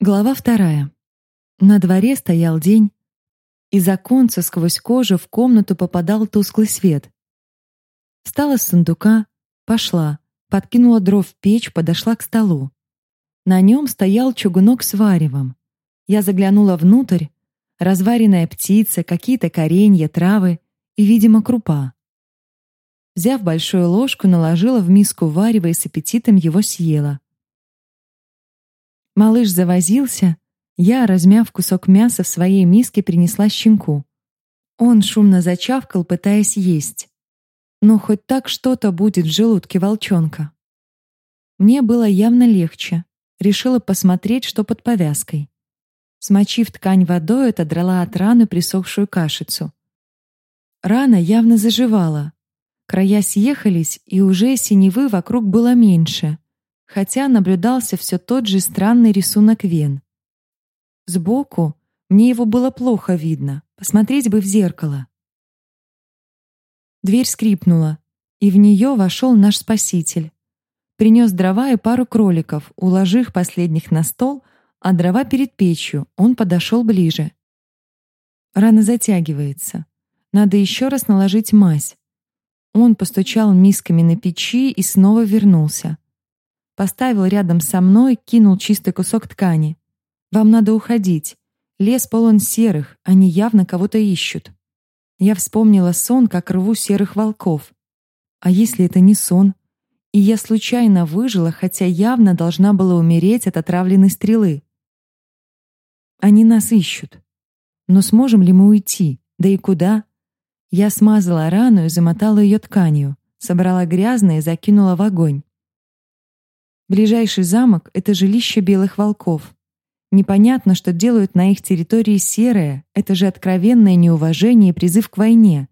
Глава вторая. На дворе стоял день. Из оконца сквозь кожу в комнату попадал тусклый свет. Встала с сундука, пошла, подкинула дров в печь, подошла к столу. На нем стоял чугунок с варевом. Я заглянула внутрь. Разваренная птица, какие-то коренья, травы и, видимо, крупа. Взяв большую ложку, наложила в миску варева и с аппетитом его съела. Малыш завозился. Я, размяв кусок мяса в своей миске, принесла щенку. Он шумно зачавкал, пытаясь есть. Но хоть так что-то будет в желудке волчонка. Мне было явно легче. Решила посмотреть, что под повязкой. Смочив ткань водой, отодрала от раны присохшую кашицу. Рана явно заживала. Края съехались, и уже синевы вокруг было меньше хотя наблюдался все тот же странный рисунок вен. Сбоку мне его было плохо видно, посмотреть бы в зеркало. Дверь скрипнула, и в нее вошел наш спаситель. Принес дрова и пару кроликов, уложив последних на стол, а дрова перед печью, он подошел ближе. Рана затягивается. Надо еще раз наложить мазь. Он постучал мисками на печи и снова вернулся. Поставил рядом со мной, кинул чистый кусок ткани. «Вам надо уходить. Лес полон серых, они явно кого-то ищут». Я вспомнила сон, как рву серых волков. А если это не сон? И я случайно выжила, хотя явно должна была умереть от отравленной стрелы. Они нас ищут. Но сможем ли мы уйти? Да и куда? Я смазала рану и замотала ее тканью, собрала грязное и закинула в огонь. Ближайший замок — это жилище белых волков. Непонятно, что делают на их территории серые, это же откровенное неуважение и призыв к войне.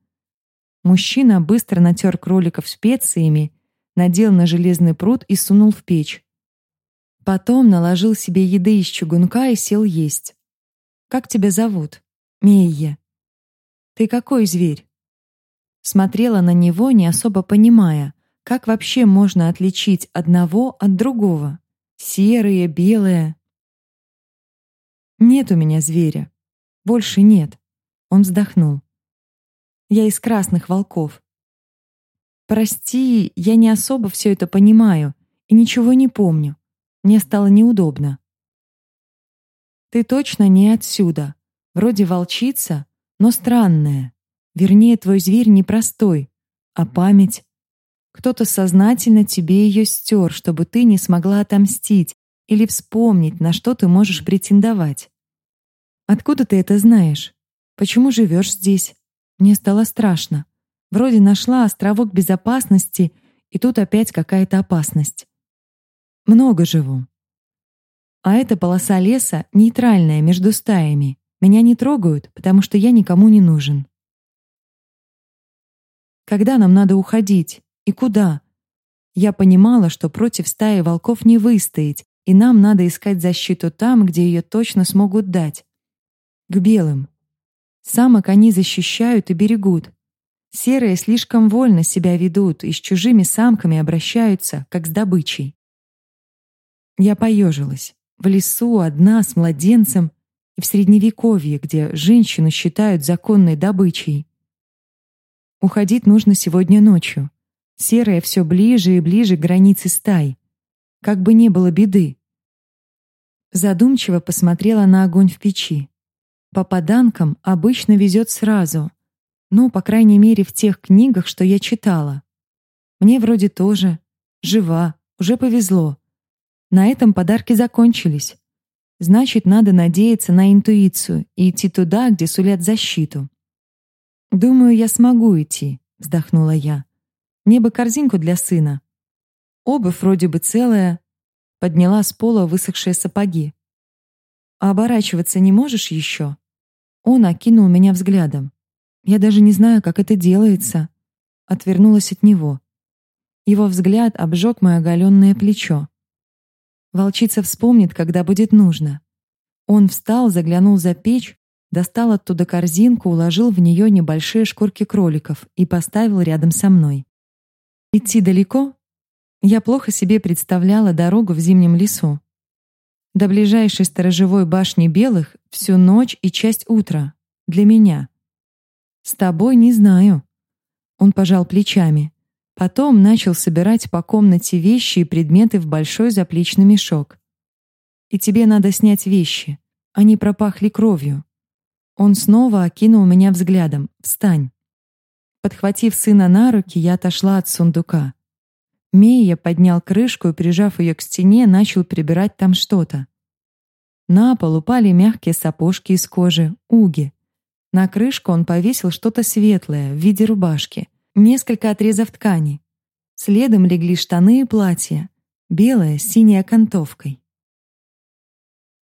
Мужчина быстро натер кроликов специями, надел на железный пруд и сунул в печь. Потом наложил себе еды из чугунка и сел есть. «Как тебя зовут?» «Мейя». «Ты какой зверь?» Смотрела на него, не особо понимая. Как вообще можно отличить одного от другого? Серое, белое. Нет у меня зверя. Больше нет. Он вздохнул. Я из красных волков. Прости, я не особо все это понимаю и ничего не помню. Мне стало неудобно. Ты точно не отсюда. Вроде волчица, но странная. Вернее, твой зверь непростой, а память кто-то сознательно тебе ее стер, чтобы ты не смогла отомстить или вспомнить, на что ты можешь претендовать. Откуда ты это знаешь? Почему живешь здесь? Мне стало страшно. Вроде нашла островок безопасности, и тут опять какая-то опасность. Много живу. А эта полоса леса нейтральная между стаями. Меня не трогают, потому что я никому не нужен. Когда нам надо уходить? И куда? Я понимала, что против стаи волков не выстоять, и нам надо искать защиту там, где ее точно смогут дать. К белым. Самок они защищают и берегут. Серые слишком вольно себя ведут и с чужими самками обращаются, как с добычей. Я поежилась. В лесу, одна, с младенцем, и в Средневековье, где женщину считают законной добычей. Уходить нужно сегодня ночью. Серая все ближе и ближе к границе стаи. Как бы не было беды. Задумчиво посмотрела на огонь в печи. Попаданкам обычно везет сразу. Ну, по крайней мере, в тех книгах, что я читала. Мне вроде тоже. Жива, уже повезло. На этом подарки закончились. Значит, надо надеяться на интуицию и идти туда, где сулят защиту. «Думаю, я смогу идти», — вздохнула я. Мне бы корзинку для сына. Обувь вроде бы целая. Подняла с пола высохшие сапоги. А оборачиваться не можешь еще? Он окинул меня взглядом. Я даже не знаю, как это делается. Отвернулась от него. Его взгляд обжег мое оголенное плечо. Волчица вспомнит, когда будет нужно. Он встал, заглянул за печь, достал оттуда корзинку, уложил в нее небольшие шкурки кроликов и поставил рядом со мной. Идти далеко? Я плохо себе представляла дорогу в зимнем лесу. До ближайшей сторожевой башни белых всю ночь и часть утра. Для меня. С тобой не знаю. Он пожал плечами. Потом начал собирать по комнате вещи и предметы в большой заплечный мешок. И тебе надо снять вещи. Они пропахли кровью. Он снова окинул меня взглядом. Встань. Подхватив сына на руки, я отошла от сундука. Мия поднял крышку и, прижав ее к стене, начал прибирать там что-то. На пол упали мягкие сапожки из кожи, уги. На крышку он повесил что-то светлое в виде рубашки, несколько отрезов ткани. Следом легли штаны и платье, белое с синей окантовкой.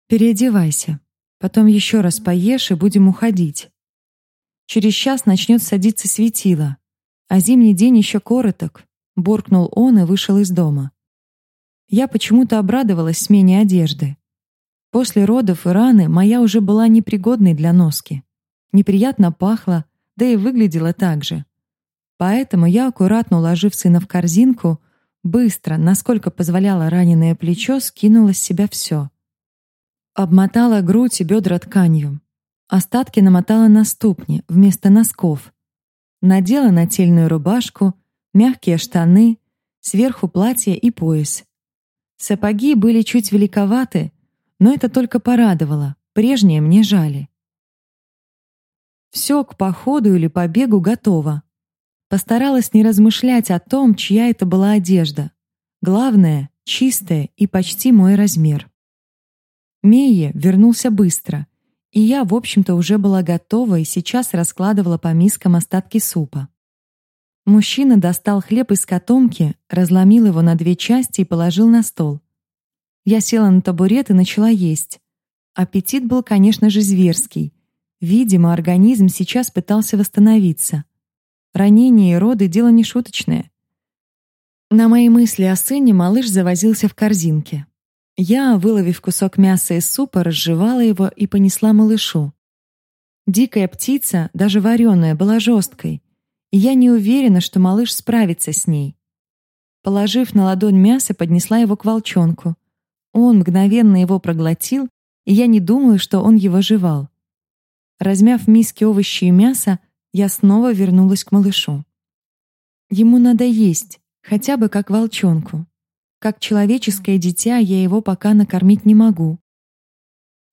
«Переодевайся, потом еще раз поешь и будем уходить. Через час начнет садиться светило, а зимний день еще короток», — буркнул он и вышел из дома. Я почему-то обрадовалась смене одежды. После родов и раны моя уже была непригодной для носки. Неприятно пахла, да и выглядела так же. Поэтому я, аккуратно уложив сына в корзинку, быстро, насколько позволяло раненое плечо, скинула с себя все. Обмотала грудь и бедра тканью. Остатки намотала на ступни вместо носков. Надела нательную рубашку, мягкие штаны, сверху платье и пояс. Сапоги были чуть великоваты, но это только порадовало, прежнее мне жали. Все к походу или побегу готово. Постаралась не размышлять о том, чья это была одежда. Главное — чистая и почти мой размер. Мейе вернулся быстро, и я, в общем-то, уже была готова и сейчас раскладывала по мискам остатки супа. Мужчина достал хлеб из котомки, разломил его на две части и положил на стол. Я села на табурет и начала есть. Аппетит был, конечно же, зверский. Видимо, организм сейчас пытался восстановиться. Ранение и роды — дело не шуточное. На мои мысли о сыне малыш завозился в корзинке. Я, выловив кусок мяса из супа, разжевала его и понесла малышу. Дикая птица, даже вареная, была жесткой, и я не уверена, что малыш справится с ней. Положив на ладонь мясо, поднесла его к волчонку. Он мгновенно его проглотил, и я не думаю, что он его жевал. Размяв миске овощи и мясо, я снова вернулась к малышу. Ему надо есть, хотя бы как волчонку. Как человеческое дитя я его пока накормить не могу.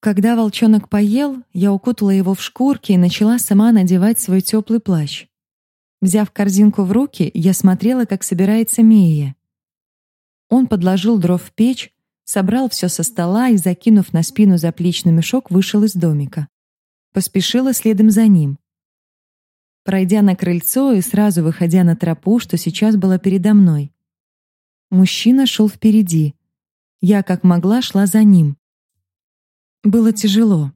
Когда волчонок поел, я укутала его в шкурки и начала сама надевать свой теплый плащ. Взяв корзинку в руки, я смотрела, как собирается Мия. Он подложил дров в печь, собрал все со стола и, закинув на спину заплечный мешок, вышел из домика. Поспешила следом за ним. Пройдя на крыльцо и сразу выходя на тропу, что сейчас была передо мной. Мужчина шел впереди. Я, как могла, шла за ним. Было тяжело.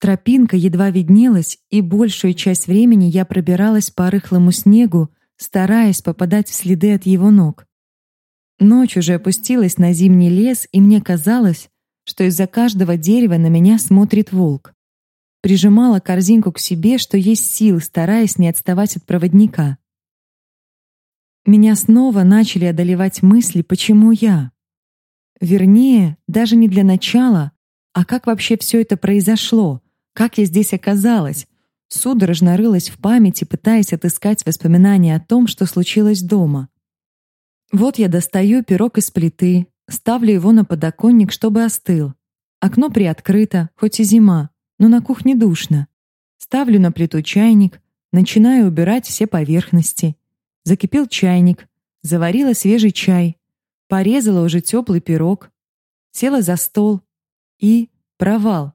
Тропинка едва виднелась, и большую часть времени я пробиралась по рыхлому снегу, стараясь попадать в следы от его ног. Ночь уже опустилась на зимний лес, и мне казалось, что из-за каждого дерева на меня смотрит волк. Прижимала корзинку к себе, что есть сил, стараясь не отставать от проводника. Меня снова начали одолевать мысли, почему я? Вернее, даже не для начала, а как вообще все это произошло? Как я здесь оказалась? Судорожно рылась в памяти, пытаясь отыскать воспоминания о том, что случилось дома. Вот я достаю пирог из плиты, ставлю его на подоконник, чтобы остыл. Окно приоткрыто, хоть и зима, но на кухне душно. Ставлю на плиту чайник, начинаю убирать все поверхности. Закипел чайник, заварила свежий чай, порезала уже теплый пирог, села за стол и провал.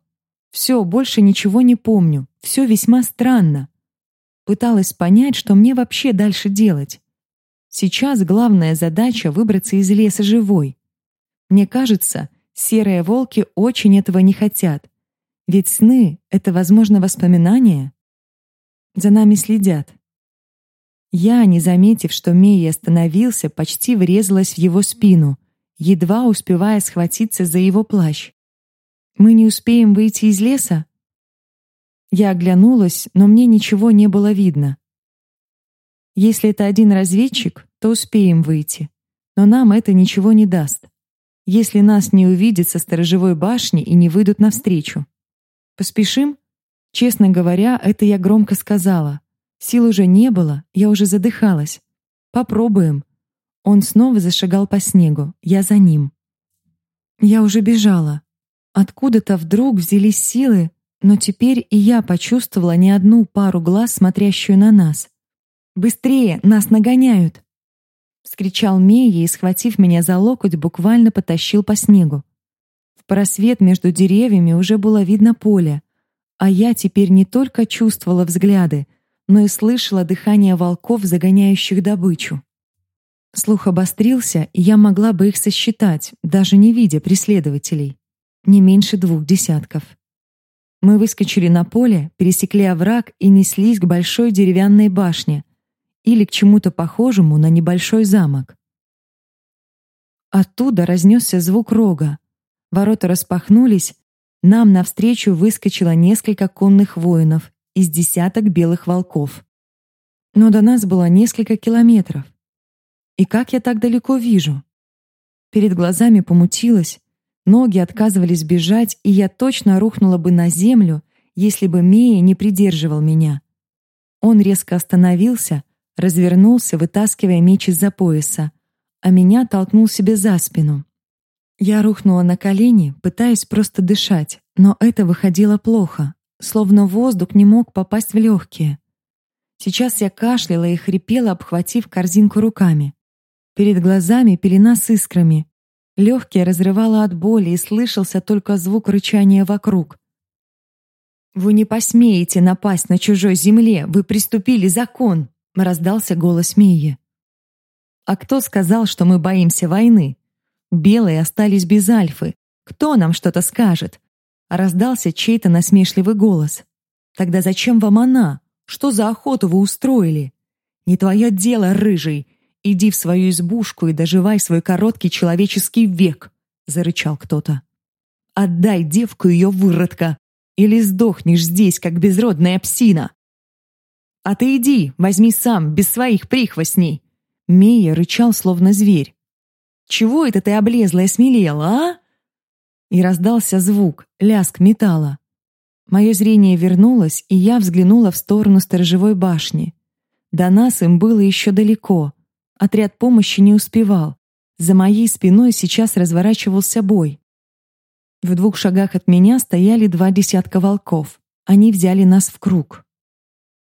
Все, больше ничего не помню. Все весьма странно. Пыталась понять, что мне вообще дальше делать. Сейчас главная задача — выбраться из леса живой. Мне кажется, серые волки очень этого не хотят. Ведь сны — это, возможно, воспоминания. За нами следят. Я, не заметив, что Мей остановился, почти врезалась в его спину, едва успевая схватиться за его плащ. «Мы не успеем выйти из леса?» Я оглянулась, но мне ничего не было видно. Если это один разведчик, то успеем выйти. Но нам это ничего не даст. если нас не увидят со сторожевой башни и не выйдут навстречу. Поспешим? Честно говоря, это я громко сказала. Сил уже не было, я уже задыхалась. Попробуем. Он снова зашагал по снегу, я за ним. Я уже бежала. Откуда-то вдруг взялись силы, но теперь и я почувствовала не одну пару глаз, смотрящую на нас. «Быстрее! Нас нагоняют!» Вскричал Мея и, схватив меня за локоть, буквально потащил по снегу. В просвет между деревьями уже было видно поле, а я теперь не только чувствовала взгляды, но и слышала дыхание волков, загоняющих добычу. Слух обострился, и я могла бы их сосчитать, даже не видя преследователей. Не меньше двух десятков. Мы выскочили на поле, пересекли овраг и неслись к большой деревянной башне или к чему-то похожему на небольшой замок. Оттуда разнесся звук рога. Ворота распахнулись, нам навстречу выскочило несколько конных воинов из десяток белых волков. Но до нас было несколько километров. И как я так далеко вижу? Перед глазами помутилось, ноги отказывались бежать, и я точно рухнула бы на землю, если бы Мея не придерживал меня. Он резко остановился, развернулся, вытаскивая меч из-за пояса, а меня толкнул себе за спину. Я рухнула на колени, пытаясь просто дышать, но это выходило плохо, словно воздух не мог попасть в легкие. Сейчас я кашляла и хрипела, обхватив корзинку руками. Перед глазами пелена с искрами. Легкие разрывало от боли, и слышался только звук рычания вокруг. «Вы не посмеете напасть на чужой земле! Вы приступили закон!» — раздался голос Мии. «А кто сказал, что мы боимся войны? Белые остались без Альфы. Кто нам что-то скажет?» Раздался чей-то насмешливый голос. «Тогда зачем вам она? Что за охоту вы устроили? Не твое дело, рыжий. Иди в свою избушку и доживай свой короткий человеческий век, зарычал кто-то. Отдай девку ее выродка, или сдохнешь здесь, как безродная псина. А ты иди, возьми сам, без своих прихвостней. Мея рычал, словно зверь. Чего это ты облезла и смелела, а? И раздался звук, лязг металла. Мое зрение вернулось, и я взглянула в сторону сторожевой башни. До нас им было еще далеко, Отряд помощи не успевал. За моей спиной сейчас разворачивался бой. В двух шагах от меня стояли два десятка волков. Они взяли нас в круг.